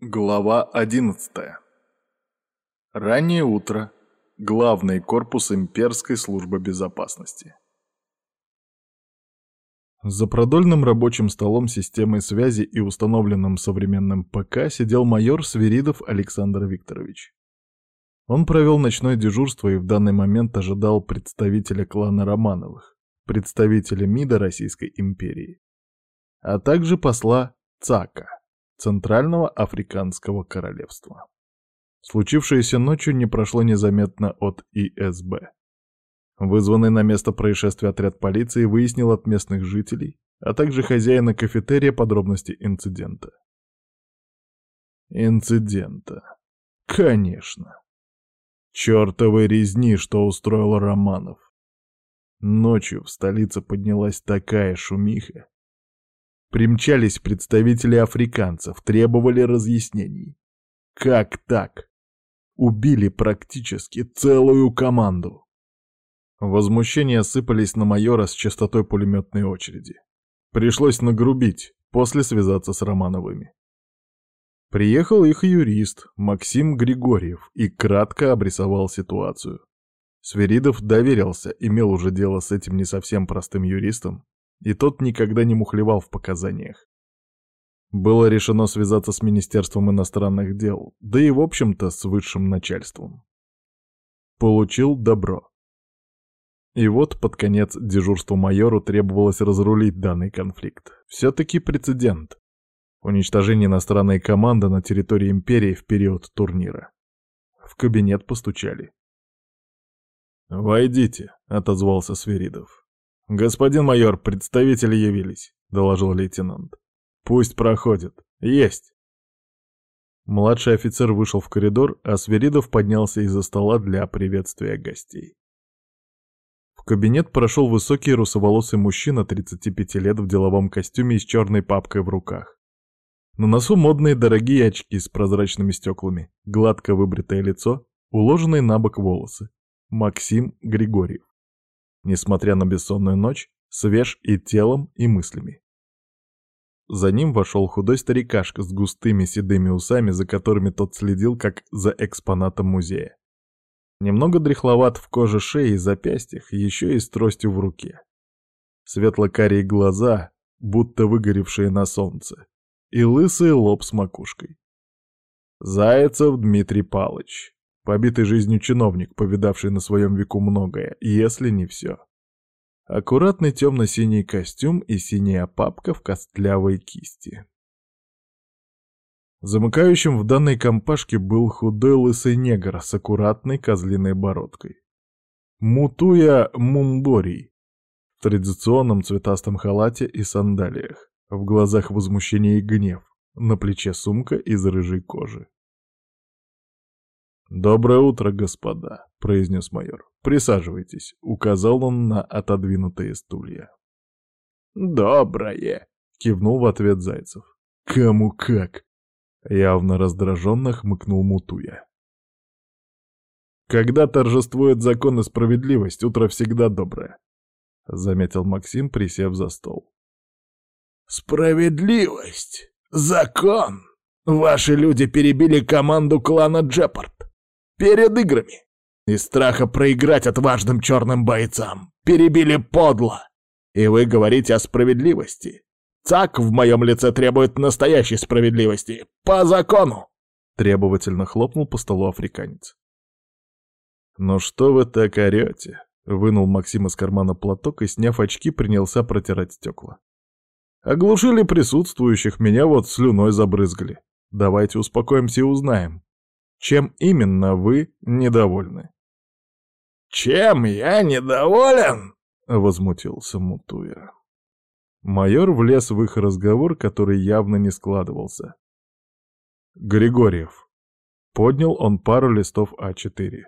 Глава 11. Раннее утро. Главный корпус имперской службы безопасности. За продольным рабочим столом системы связи и установленным современным ПК сидел майор Свиридов Александр Викторович. Он провел ночное дежурство и в данный момент ожидал представителя клана Романовых, представителя МИДа Российской империи, а также посла ЦАКа. Центрального Африканского Королевства. Случившееся ночью не прошло незаметно от ИСБ. Вызванный на место происшествия отряд полиции выяснил от местных жителей, а также хозяина кафетерия подробности инцидента. Инцидента. Конечно. Чёртовой резни, что устроил Романов. Ночью в столице поднялась такая шумиха, Примчались представители африканцев, требовали разъяснений. Как так? Убили практически целую команду. Возмущения сыпались на майора с частотой пулеметной очереди. Пришлось нагрубить, после связаться с Романовыми. Приехал их юрист Максим Григорьев и кратко обрисовал ситуацию. Сверидов доверился, имел уже дело с этим не совсем простым юристом, и тот никогда не мухлевал в показаниях. Было решено связаться с Министерством иностранных дел, да и в общем-то с высшим начальством. Получил добро. И вот под конец дежурству майору требовалось разрулить данный конфликт. Все-таки прецедент. Уничтожение иностранной команды на территории империи в период турнира. В кабинет постучали. «Войдите», — отозвался Сверидов. «Господин майор, представители явились», — доложил лейтенант. «Пусть проходят. Есть!» Младший офицер вышел в коридор, а Сверидов поднялся из-за стола для приветствия гостей. В кабинет прошел высокий русоволосый мужчина 35 лет в деловом костюме и с черной папкой в руках. На носу модные дорогие очки с прозрачными стеклами, гладко выбритое лицо, уложенные на бок волосы. Максим Григорьев несмотря на бессонную ночь, свеж и телом, и мыслями. За ним вошел худой старикашка с густыми седыми усами, за которыми тот следил, как за экспонатом музея. Немного дряхловат в коже шеи и запястьях, еще и с тростью в руке. Светло-карие глаза, будто выгоревшие на солнце, и лысый лоб с макушкой. Зайцев Дмитрий Палыч, Побитый жизнью чиновник, повидавший на своем веку многое, если не все. Аккуратный темно-синий костюм и синяя папка в костлявой кисти. Замыкающим в данной компашке был худой лысый негр с аккуратной козлиной бородкой. Мутуя Мумборий в традиционном цветастом халате и сандалиях, в глазах возмущение и гнев, на плече сумка из рыжей кожи. «Доброе утро, господа», — произнес майор. «Присаживайтесь», — указал он на отодвинутые стулья. «Доброе», — кивнул в ответ Зайцев. «Кому как?» — явно раздраженно хмыкнул Мутуя. «Когда торжествует закон и справедливость, утро всегда доброе», — заметил Максим, присев за стол. «Справедливость! Закон! Ваши люди перебили команду клана Джепард перед играми. Из страха проиграть отважным черным бойцам. Перебили подло. И вы говорите о справедливости. ЦАК в моем лице требует настоящей справедливости. По закону!» Требовательно хлопнул по столу африканец. «Ну что вы так орете?» Вынул Максим из кармана платок и, сняв очки, принялся протирать стекла. «Оглушили присутствующих, меня вот слюной забрызгали. Давайте успокоимся и узнаем, чем именно вы недовольны? «Чем я недоволен?» — возмутился Мутуя. Майор влез в их разговор, который явно не складывался. «Григорьев». Поднял он пару листов А4.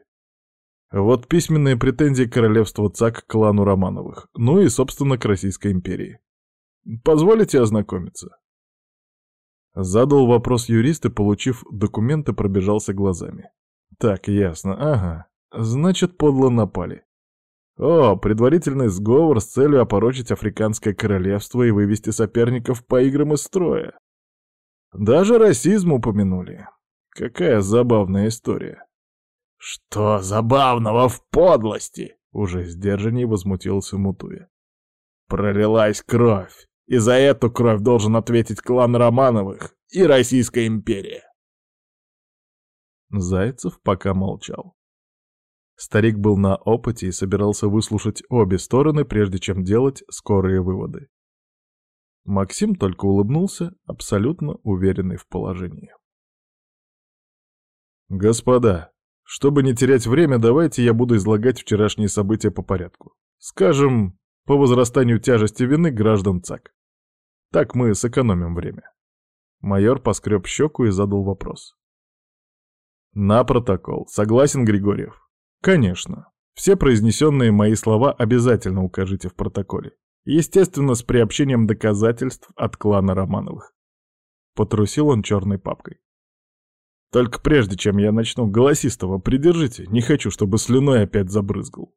Вот письменные претензии королевства ЦАК к клану Романовых, ну и, собственно, к Российской империи. Позволите ознакомиться? Задал вопрос юрист и, получив документы, пробежался глазами. Так, ясно, ага. Значит, подло напали. О, предварительный сговор с целью опорочить Африканское королевство и вывести соперников по играм из строя. Даже расизм упомянули. Какая забавная история. Что забавного в подлости? Уже сдержанней возмутился Мутуя. Пролилась кровь, и за эту кровь должен ответить клан Романовых и Российская империя. Зайцев пока молчал. Старик был на опыте и собирался выслушать обе стороны, прежде чем делать скорые выводы. Максим только улыбнулся, абсолютно уверенный в положении. «Господа, чтобы не терять время, давайте я буду излагать вчерашние события по порядку. Скажем, по возрастанию тяжести вины граждан ЦАК. Так мы сэкономим время». Майор поскреб щеку и задал вопрос. «На протокол. Согласен, Григорьев?» «Конечно. Все произнесенные мои слова обязательно укажите в протоколе. Естественно, с приобщением доказательств от клана Романовых». Потрусил он черной папкой. «Только прежде, чем я начну, голосистого придержите, не хочу, чтобы слюной опять забрызгал».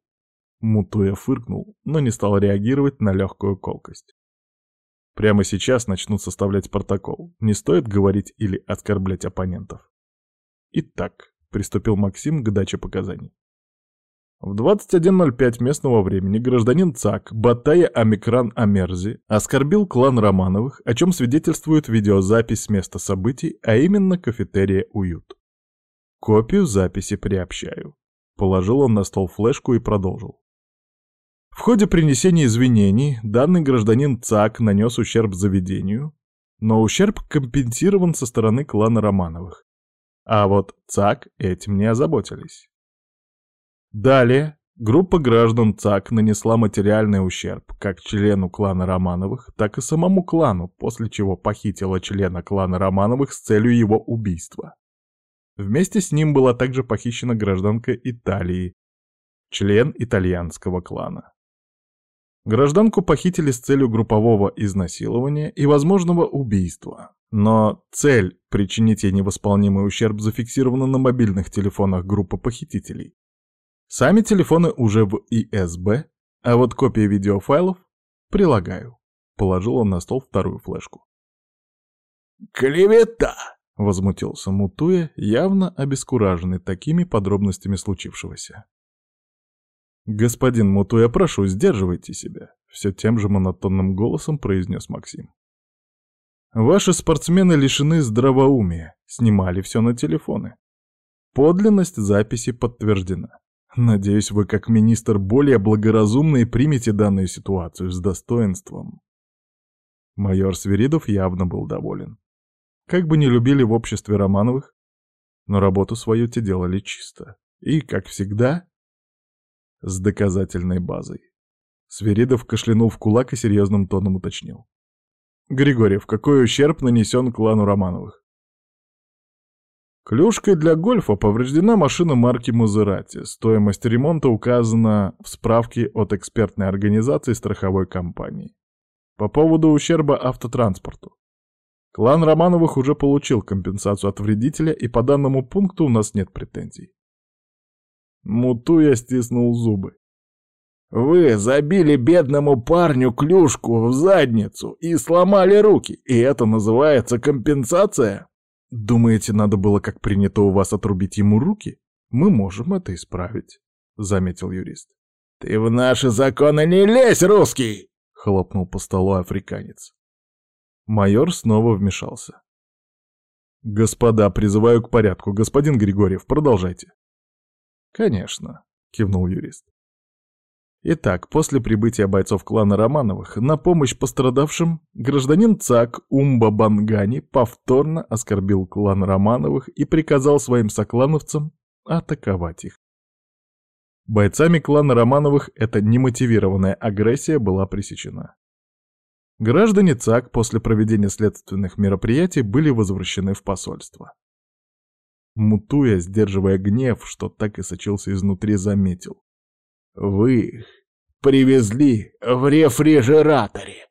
Мутуя фыркнул, но не стал реагировать на легкую колкость. Прямо сейчас начнут составлять протокол. Не стоит говорить или оскорблять оппонентов. Итак, приступил Максим к даче показаний. В 21.05 местного времени гражданин ЦАК Батая Амикран Амерзи оскорбил клан Романовых, о чем свидетельствует видеозапись места событий, а именно кафетерия «Уют». Копию записи приобщаю. Положил он на стол флешку и продолжил. В ходе принесения извинений данный гражданин ЦАК нанес ущерб заведению, но ущерб компенсирован со стороны клана Романовых. А вот ЦАК этим не озаботились. Далее группа граждан ЦАК нанесла материальный ущерб как члену клана Романовых, так и самому клану, после чего похитила члена клана Романовых с целью его убийства. Вместе с ним была также похищена гражданка Италии, член итальянского клана. Гражданку похитили с целью группового изнасилования и возможного убийства. Но цель — причинить ей невосполнимый ущерб зафиксирована на мобильных телефонах группы похитителей. Сами телефоны уже в ИСБ, а вот копии видеофайлов прилагаю. Положил он на стол вторую флешку. «Клевета!» — возмутился Мутуя, явно обескураженный такими подробностями случившегося. «Господин Мутуя, прошу, сдерживайте себя», — все тем же монотонным голосом произнес Максим. «Ваши спортсмены лишены здравоумия, снимали все на телефоны. Подлинность записи подтверждена. Надеюсь, вы, как министр, более благоразумно и примете данную ситуацию с достоинством». Майор Свиридов явно был доволен. Как бы не любили в обществе Романовых, но работу свою те делали чисто. И, как всегда, с доказательной базой. Свиридов кашлянул в кулак и серьезным тоном уточнил. «Григорьев, какой ущерб нанесен клану Романовых?» Клюшкой для гольфа повреждена машина марки Мазерати. Стоимость ремонта указана в справке от экспертной организации страховой компании. По поводу ущерба автотранспорту. Клан Романовых уже получил компенсацию от вредителя, и по данному пункту у нас нет претензий. Мутуя стиснул зубы. «Вы забили бедному парню клюшку в задницу и сломали руки, и это называется компенсация?» «Думаете, надо было, как принято у вас, отрубить ему руки? Мы можем это исправить», — заметил юрист. «Ты в наши законы не лезь, русский!» — хлопнул по столу африканец. Майор снова вмешался. «Господа, призываю к порядку. Господин Григорьев, продолжайте». «Конечно», — кивнул юрист. Итак, после прибытия бойцов клана Романовых на помощь пострадавшим гражданин ЦАК Умба Бангани повторно оскорбил клан Романовых и приказал своим соклановцам атаковать их. Бойцами клана Романовых эта немотивированная агрессия была пресечена. Граждане ЦАК после проведения следственных мероприятий были возвращены в посольство. Мутуя, сдерживая гнев, что так и сочился изнутри, заметил. «Вы их привезли в рефрижераторе!»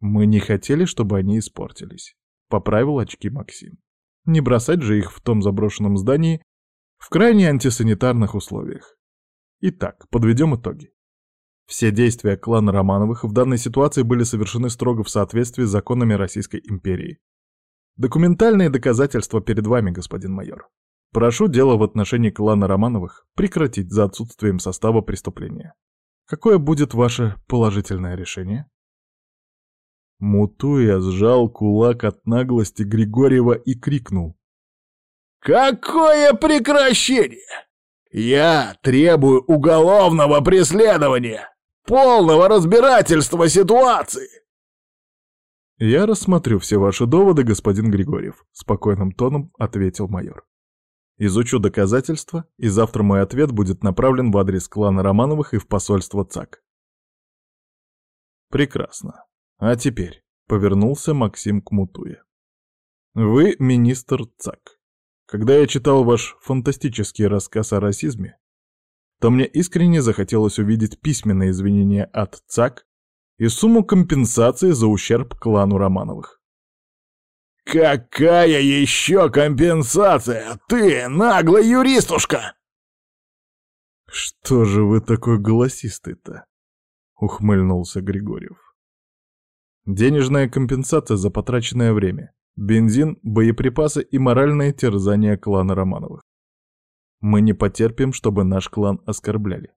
«Мы не хотели, чтобы они испортились», — поправил очки Максим. «Не бросать же их в том заброшенном здании в крайне антисанитарных условиях. Итак, подведем итоги. Все действия клана Романовых в данной ситуации были совершены строго в соответствии с законами Российской империи. Документальные доказательства перед вами, господин майор. Прошу дело в отношении клана Романовых прекратить за отсутствием состава преступления. Какое будет ваше положительное решение? Мутуя сжал кулак от наглости Григорьева и крикнул. «Какое прекращение! Я требую уголовного преследования, полного разбирательства ситуации!» «Я рассмотрю все ваши доводы, господин Григорьев», — спокойным тоном ответил майор. «Изучу доказательства, и завтра мой ответ будет направлен в адрес клана Романовых и в посольство ЦАК». «Прекрасно. А теперь», — повернулся Максим к Мутуе. «Вы министр ЦАК. Когда я читал ваш фантастический рассказ о расизме, то мне искренне захотелось увидеть письменные извинения от ЦАК и сумму компенсации за ущерб клану Романовых. «Какая еще компенсация? Ты наглый юристушка!» «Что же вы такой голосистый-то?» — ухмыльнулся Григорьев. «Денежная компенсация за потраченное время бензин, боеприпасы и моральное терзание клана Романовых. Мы не потерпим, чтобы наш клан оскорбляли.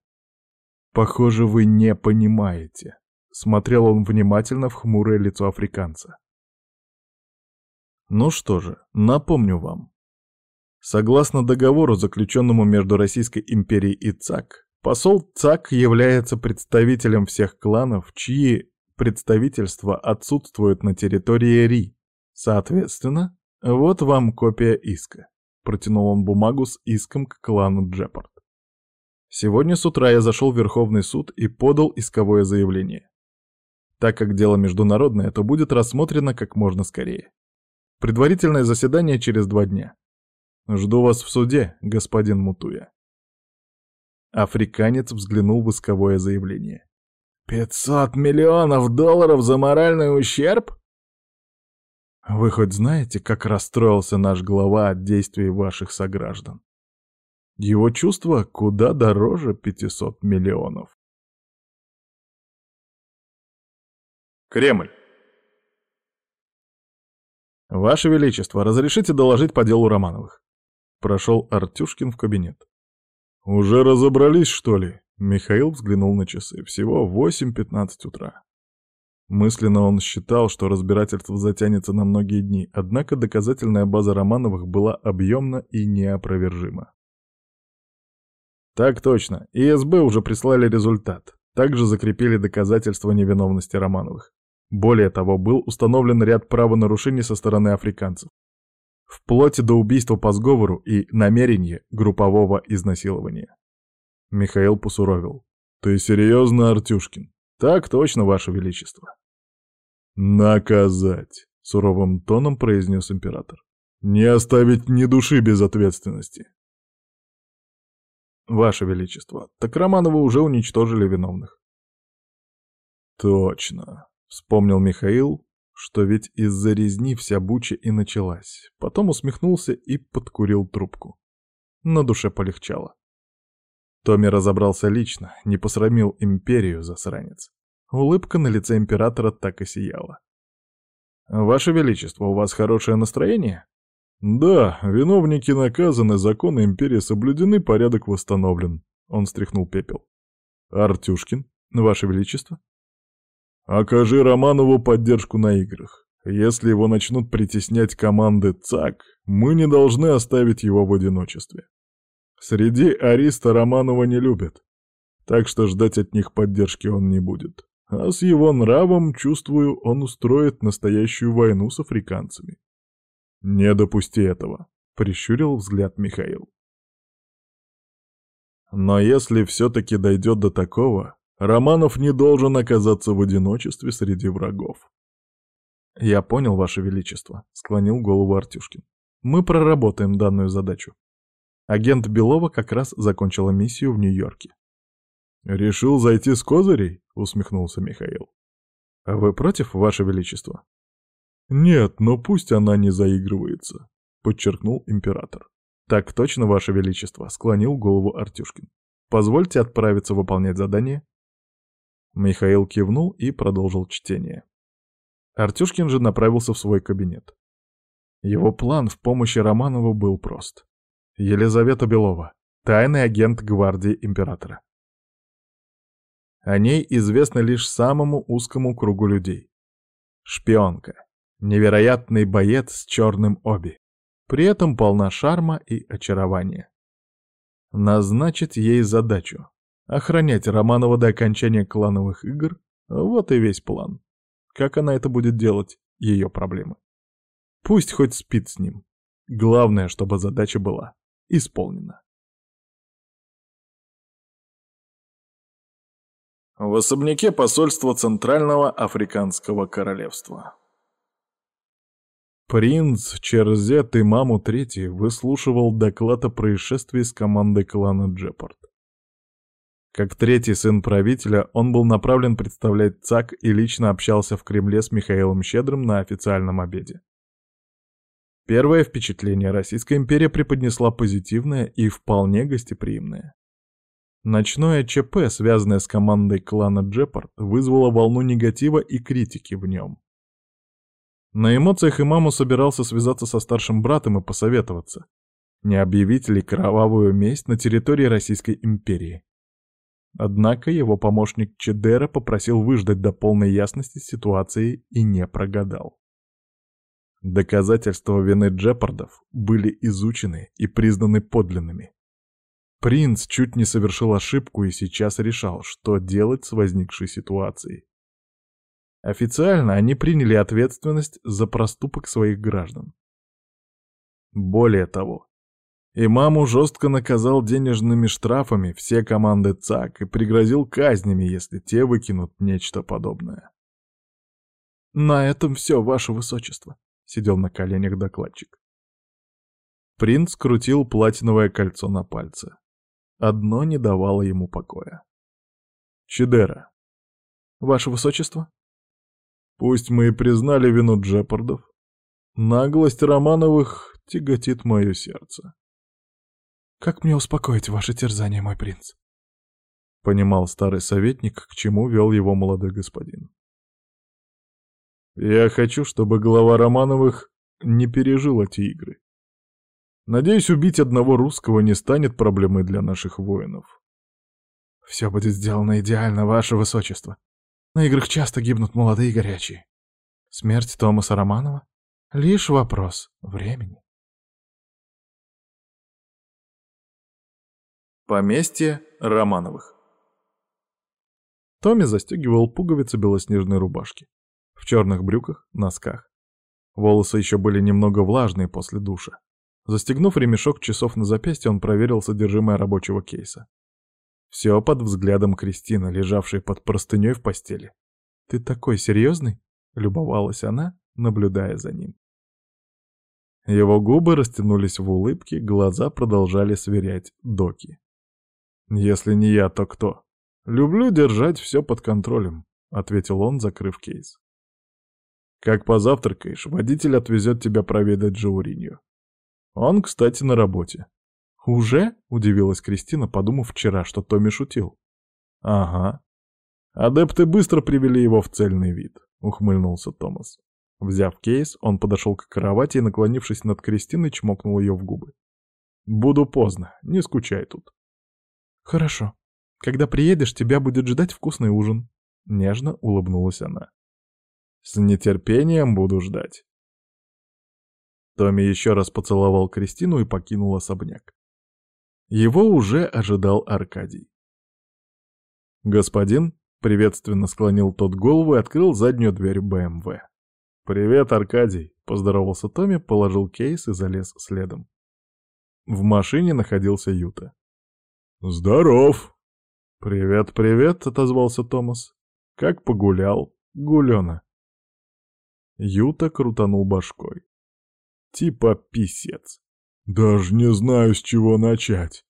Похоже, вы не понимаете. Смотрел он внимательно в хмурое лицо африканца. Ну что же, напомню вам. Согласно договору, заключенному между Российской империей и ЦАК, посол ЦАК является представителем всех кланов, чьи представительства отсутствуют на территории Ри, Соответственно, вот вам копия иска. Протянул он бумагу с иском к клану Джепард. Сегодня с утра я зашел в Верховный суд и подал исковое заявление. Так как дело международное, то будет рассмотрено как можно скорее. Предварительное заседание через два дня. Жду вас в суде, господин Мутуя. Африканец взглянул в исковое заявление. «Пятьсот миллионов долларов за моральный ущерб?» Вы хоть знаете, как расстроился наш глава от действий ваших сограждан? Его чувства куда дороже 500 миллионов. Кремль. Ваше Величество, разрешите доложить по делу Романовых? Прошел Артюшкин в кабинет. Уже разобрались, что ли? Михаил взглянул на часы. Всего 8.15 утра. Мысленно он считал, что разбирательство затянется на многие дни, однако доказательная база Романовых была объемна и неопровержима. Так точно, ИСБ уже прислали результат. Также закрепили доказательства невиновности Романовых. Более того, был установлен ряд правонарушений со стороны африканцев. Вплоть до убийства по сговору и намерения группового изнасилования. Михаил посуровил. «Ты серьезно, Артюшкин?» «Так точно, Ваше Величество». «Наказать», — суровым тоном произнес император. «Не оставить ни души без ответственности». «Ваше Величество, так Романовы уже уничтожили виновных». «Точно», — вспомнил Михаил, что ведь из-за резни вся буча и началась. Потом усмехнулся и подкурил трубку. На душе полегчало. Томми разобрался лично, не посрамил империю, засранец. Улыбка на лице императора так и сияла. «Ваше Величество, у вас хорошее настроение?» «Да, виновники наказаны, законы империи соблюдены, порядок восстановлен», — он стряхнул пепел. «Артюшкин, Ваше Величество?» «Окажи Романову поддержку на играх. Если его начнут притеснять команды ЦАК, мы не должны оставить его в одиночестве. Среди Ариста Романова не любят, так что ждать от них поддержки он не будет. А с его нравом, чувствую, он устроит настоящую войну с африканцами. Не допусти этого, прищурил взгляд Михаил. Но если все-таки дойдет до такого, Романов не должен оказаться в одиночестве среди врагов. «Я понял, Ваше Величество», — склонил голову Артюшкин. «Мы проработаем данную задачу. Агент Белова как раз закончила миссию в Нью-Йорке». «Решил зайти с козырей?» — усмехнулся Михаил. «А вы против, Ваше Величество?» «Нет, но пусть она не заигрывается», — подчеркнул император. «Так точно, Ваше Величество», — склонил голову Артюшкин. «Позвольте отправиться выполнять задание». Михаил кивнул и продолжил чтение. Артюшкин же направился в свой кабинет. Его план в помощи Романову был прост. Елизавета Белова, тайный агент гвардии императора. О ней известно лишь самому узкому кругу людей. Шпионка. Невероятный боец с черным оби. При этом полна шарма и очарования. Назначить ей задачу. Охранять Романова до окончания клановых игр. Вот и весь план. Как она это будет делать, ее проблемы. Пусть хоть спит с ним. Главное, чтобы задача была исполнена. В особняке посольства Центрального Африканского Королевства. Принц Черзет и маму Третий выслушивал доклад о происшествии с командой клана Джепард. Как третий сын правителя, он был направлен представлять ЦАК и лично общался в Кремле с Михаилом Щедрым на официальном обеде. Первое впечатление Российская империя преподнесла позитивное и вполне гостеприимное. Ночное ЧП, связанное с командой клана Джепард, вызвало волну негатива и критики в нем. На эмоциях имаму собирался связаться со старшим братом и посоветоваться, не объявить ли кровавую месть на территории Российской империи. Однако его помощник Чедера попросил выждать до полной ясности ситуации и не прогадал. Доказательства вины Джепардов были изучены и признаны подлинными. Принц чуть не совершил ошибку и сейчас решал, что делать с возникшей ситуацией. Официально они приняли ответственность за проступок своих граждан. Более того, имаму жестко наказал денежными штрафами все команды ЦАК и пригрозил казнями, если те выкинут нечто подобное. «На этом все, ваше высочество», — сидел на коленях докладчик. Принц крутил платиновое кольцо на пальце. Одно не давало ему покоя. Чидера. Ваше Высочество? Пусть мы и признали вину Джепардов, наглость Романовых тяготит мое сердце. Как мне успокоить ваше терзание, мой принц? Понимал старый советник, к чему вел его молодой господин. Я хочу, чтобы глава Романовых не пережил эти игры. Надеюсь, убить одного русского не станет проблемой для наших воинов. Все будет сделано идеально, ваше высочество. На играх часто гибнут молодые и горячие. Смерть Томаса Романова — лишь вопрос времени. Поместье Романовых Томми застегивал пуговицы белоснежной рубашки. В черных брюках, носках. Волосы еще были немного влажные после душа. Застегнув ремешок часов на запястье, он проверил содержимое рабочего кейса. Все под взглядом Кристины, лежавшей под простыней в постели. «Ты такой серьезный?» — любовалась она, наблюдая за ним. Его губы растянулись в улыбке, глаза продолжали сверять доки. «Если не я, то кто? Люблю держать все под контролем», — ответил он, закрыв кейс. «Как позавтракаешь, водитель отвезет тебя проведать Джауринью. Он, кстати, на работе. «Уже?» — удивилась Кристина, подумав вчера, что Томми шутил. «Ага. Адепты быстро привели его в цельный вид», — ухмыльнулся Томас. Взяв кейс, он подошел к кровати и, наклонившись над Кристиной, чмокнул ее в губы. «Буду поздно, не скучай тут». «Хорошо. Когда приедешь, тебя будет ждать вкусный ужин», — нежно улыбнулась она. «С нетерпением буду ждать». Томми еще раз поцеловал Кристину и покинул особняк. Его уже ожидал Аркадий. «Господин», — приветственно склонил тот голову и открыл заднюю дверь БМВ. «Привет, Аркадий», — поздоровался Томми, положил кейс и залез следом. В машине находился Юта. «Здоров!» «Привет, привет», — отозвался Томас. «Как погулял, гулёна?» Юта крутанул башкой. Типа писец. Даже не знаю, с чего начать.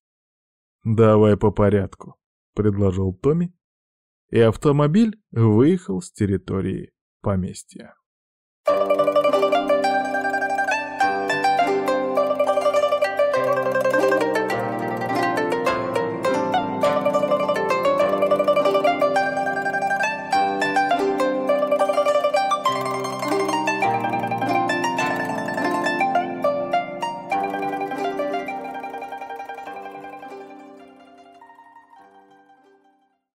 Давай по порядку, предложил Томми, и автомобиль выехал с территории поместья.